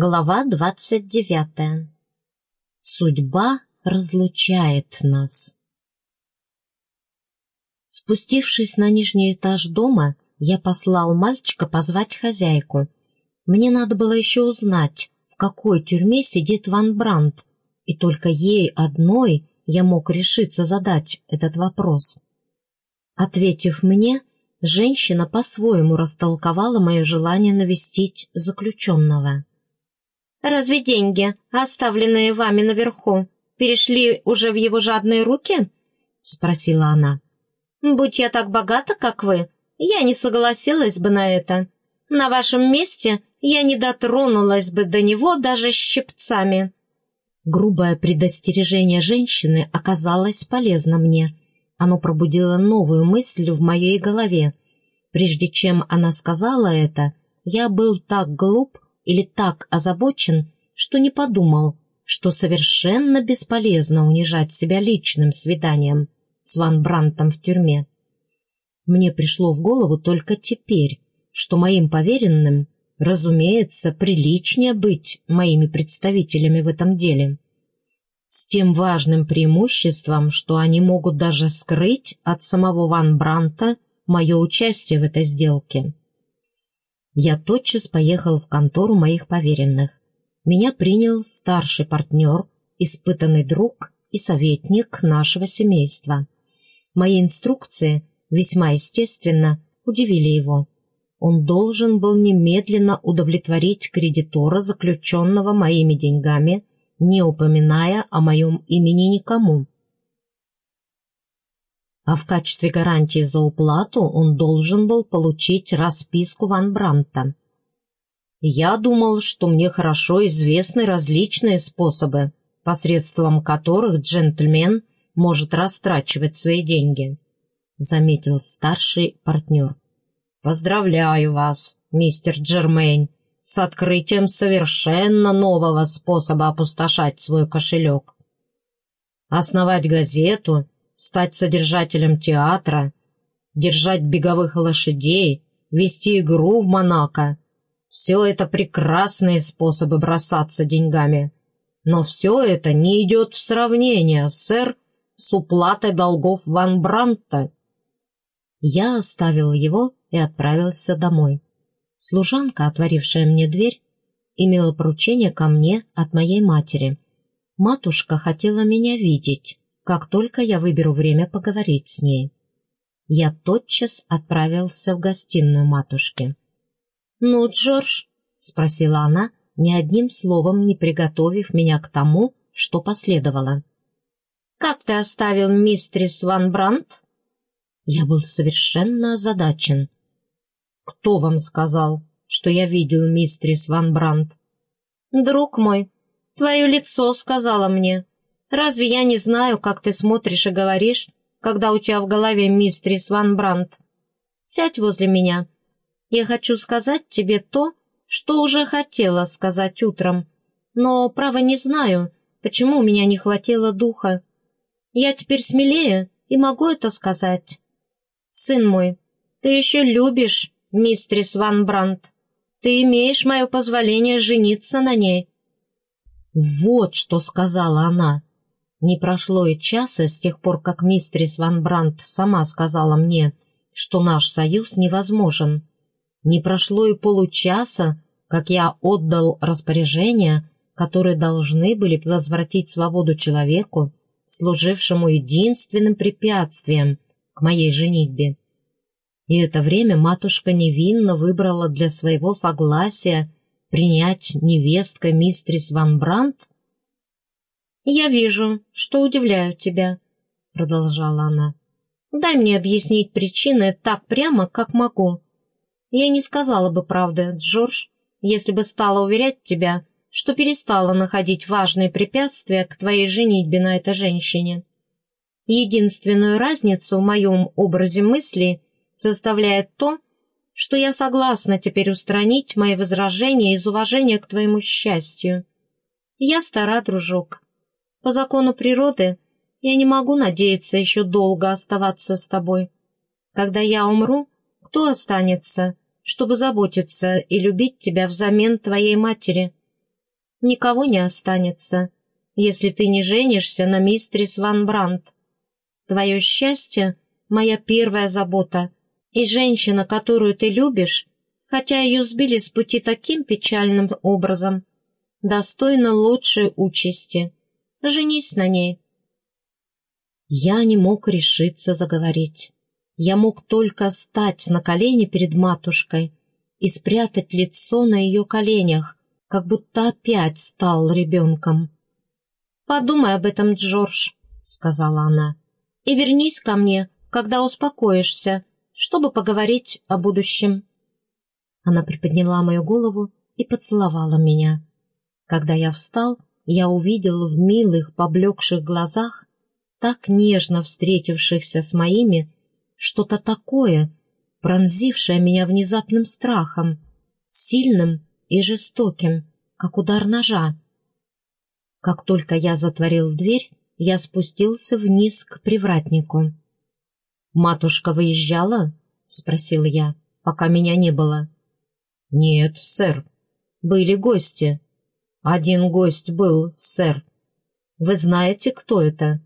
Глава двадцать девятая. Судьба разлучает нас. Спустившись на нижний этаж дома, я послал мальчика позвать хозяйку. Мне надо было еще узнать, в какой тюрьме сидит Ван Брандт, и только ей одной я мог решиться задать этот вопрос. Ответив мне, женщина по-своему растолковала мое желание навестить заключенного. «Разве деньги, оставленные вами наверху, перешли уже в его жадные руки?» — спросила она. «Будь я так богата, как вы, я не согласилась бы на это. На вашем месте я не дотронулась бы до него даже щипцами». Грубое предостережение женщины оказалось полезно мне. Оно пробудило новую мысль в моей голове. Прежде чем она сказала это, я был так глуп, или так озабочен, что не подумал, что совершенно бесполезно унижать себя личным свиданием с Ван Брантом в тюрьме. Мне пришло в голову только теперь, что моим поверенным, разумеется, приличнее быть моими представителями в этом деле. С тем важным преимуществом, что они могут даже скрыть от самого Ван Бранта мое участие в этой сделке. Я тотчас поехал в контору моих поверенных. Меня принял старший партнер, испытанный друг и советник нашего семейства. Мои инструкции, весьма естественно, удивили его. Он должен был немедленно удовлетворить кредитора, заключенного моими деньгами, не упоминая о моем имени никому а в качестве гарантии за уплату он должен был получить расписку Ван Бранта. Я думал, что мне хорошо известны различные способы, посредством которых джентльмен может растрачивать свои деньги, заметил старший партнер. Поздравляю вас, мистер Джермейн, с открытием совершенно нового способа опустошать свой кошелек. Основать газету — стать содержателем театра, держать беговых лошадей, вести игру в Монако. Все это прекрасные способы бросаться деньгами. Но все это не идет в сравнение, сэр, с уплатой долгов Ван Бранта. Я оставил его и отправился домой. Служанка, отворившая мне дверь, имела поручение ко мне от моей матери. Матушка хотела меня видеть, как только я выберу время поговорить с ней. Я тотчас отправился в гостиную матушки. «Ну, Джордж?» — спросила она, ни одним словом не приготовив меня к тому, что последовало. «Как ты оставил мистрис Ван Брандт?» Я был совершенно озадачен. «Кто вам сказал, что я видел мистрис Ван Брандт?» «Друг мой, твое лицо сказала мне. Разве я не знаю, как ты смотришь и говоришь, когда у тебя в голове мистрис Ван Брандт? Сядь возле меня. Я хочу сказать тебе то, что уже хотела сказать утром, но, право, не знаю, почему у меня не хватило духа. Я теперь смелее и могу это сказать. Сын мой, ты еще любишь мистрис Ван Брандт. Ты имеешь мое позволение жениться на ней». «Вот что сказала она!» Не прошло и часа с тех пор, как мистрис Ван Брандт сама сказала мне, что наш союз невозможен. Не прошло и получаса, как я отдал распоряжения, которые должны были возвратить свободу человеку, служившему единственным препятствием к моей женитьбе. И это время матушка невинно выбрала для своего согласия принять невесткой мистрис Ван Брандт «Я вижу, что удивляю тебя», — продолжала она. «Дай мне объяснить причины так прямо, как могу. Я не сказала бы правды, Джордж, если бы стала уверять тебя, что перестала находить важные препятствия к твоей женитьбе на этой женщине. Единственную разницу в моем образе мысли составляет то, что я согласна теперь устранить мои возражения из уважения к твоему счастью. Я стара, дружок, по закону природы я не могу надеяться еще долго оставаться с тобой. Когда я умру, кто останется, чтобы заботиться и любить тебя взамен твоей матери? никого не останется, если ты не женишься на мистерис Ван Брандт. Твое счастье — моя первая забота, и женщина, которую ты любишь, хотя ее сбили с пути таким печальным образом, достойна лучшей участи. Женись на ней. Я не мог решиться заговорить. Я мог только стать на колени перед матушкой и спрятать лицо на ее коленях, как будто опять стал ребенком. «Подумай об этом, Джордж», — сказала она, — «и вернись ко мне, когда успокоишься, чтобы поговорить о будущем». Она приподняла мою голову и поцеловала меня. Когда я встал, я увидел в милых, поблекших глазах, так нежно встретившихся с моими, что-то такое, пронзившее меня внезапным страхом, сильным и жестоким, как удар ножа. Как только я затворил дверь, я спустился вниз к привратнику. «Матушка выезжала?» — спросил я, пока меня не было. «Нет, сэр. Были гости. Один гость был, сэр. Вы знаете, кто это?»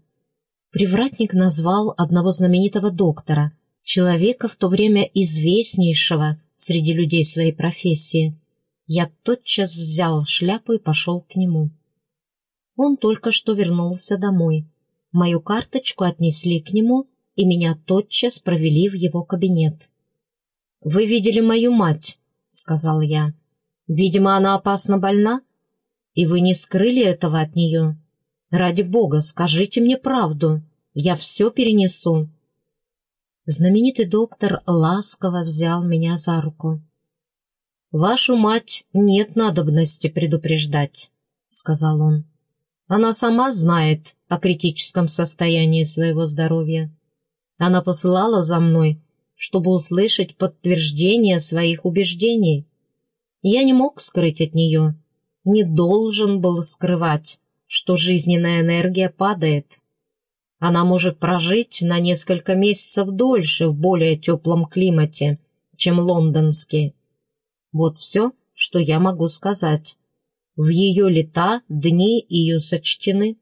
Привратник назвал одного знаменитого доктора, человека в то время известнейшего среди людей своей профессии. Я тотчас взял шляпу и пошел к нему. Он только что вернулся домой. Мою карточку отнесли к нему, и меня тотчас провели в его кабинет. «Вы видели мою мать?» — сказал я. «Видимо, она опасно больна, и вы не скрыли этого от нее. Ради бога, скажите мне правду, я все перенесу». Знаменитый доктор ласково взял меня за руку. «Вашу мать нет надобности предупреждать», — сказал он. «Она сама знает о критическом состоянии своего здоровья. Она посылала за мной, чтобы услышать подтверждение своих убеждений. Я не мог скрыть от нее, не должен был скрывать, что жизненная энергия падает. Она может прожить на несколько месяцев дольше в более теплом климате, чем лондонский, вот все, что я могу сказать. В ее лета дни ее сочтены.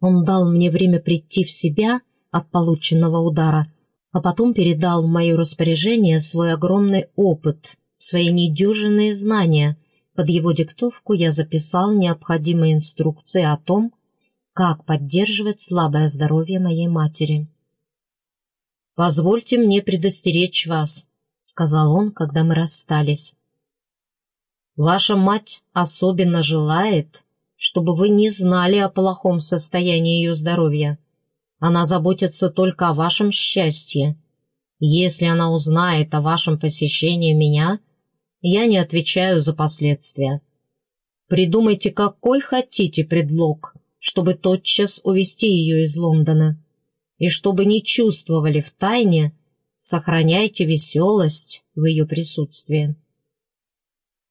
Он дал мне время прийти в себя от полученного удара, а потом передал в мое распоряжение свой огромный опыт, свои недюжинные знания. Под его диктовку я записал необходимые инструкции о том, как поддерживать слабое здоровье моей матери. «Позвольте мне предостеречь вас», — сказал он, когда мы расстались. «Ваша мать особенно желает, чтобы вы не знали о плохом состоянии ее здоровья. Она заботится только о вашем счастье. Если она узнает о вашем посещении меня, я не отвечаю за последствия. Придумайте какой хотите предлог, чтобы тотчас увезти ее из Лондона, и чтобы не чувствовали в тайне, Сохраняйте веселость в ее присутствии.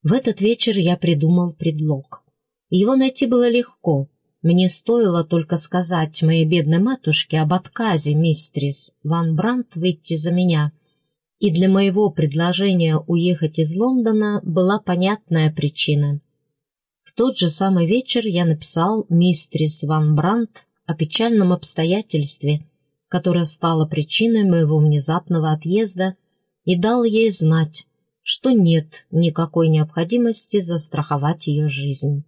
В этот вечер я придумал предлог. Его найти было легко. Мне стоило только сказать моей бедной матушке об отказе мистрис Ван Брант выйти за меня. И для моего предложения уехать из Лондона была понятная причина. В тот же самый вечер я написал мистрис Ван Брант о печальном обстоятельстве, которая стала причиной моего внезапного отъезда, и дал ей знать, что нет никакой необходимости застраховать ее жизнь.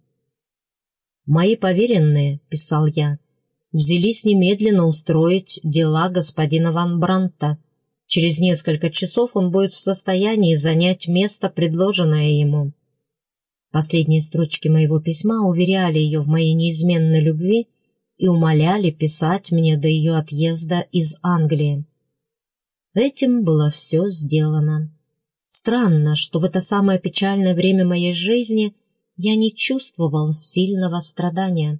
«Мои поверенные», — писал я, — «взялись немедленно устроить дела господина Ван Бранта. Через несколько часов он будет в состоянии занять место, предложенное ему». Последние строчки моего письма уверяли ее в моей неизменной любви и умоляли писать мне до ее отъезда из Англии. Этим было все сделано. Странно, что в это самое печальное время моей жизни я не чувствовал сильного страдания.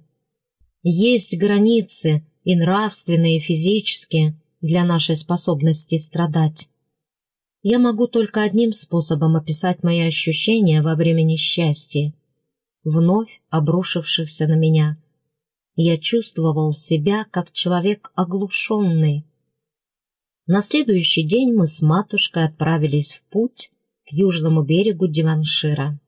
Есть границы, и нравственные, и физические, для нашей способности страдать. Я могу только одним способом описать мои ощущения во время несчастья, вновь обрушившихся на меня – я чувствовал себя как человек оглушенный. На следующий день мы с матушкой отправились в путь к южному берегу Диваншира.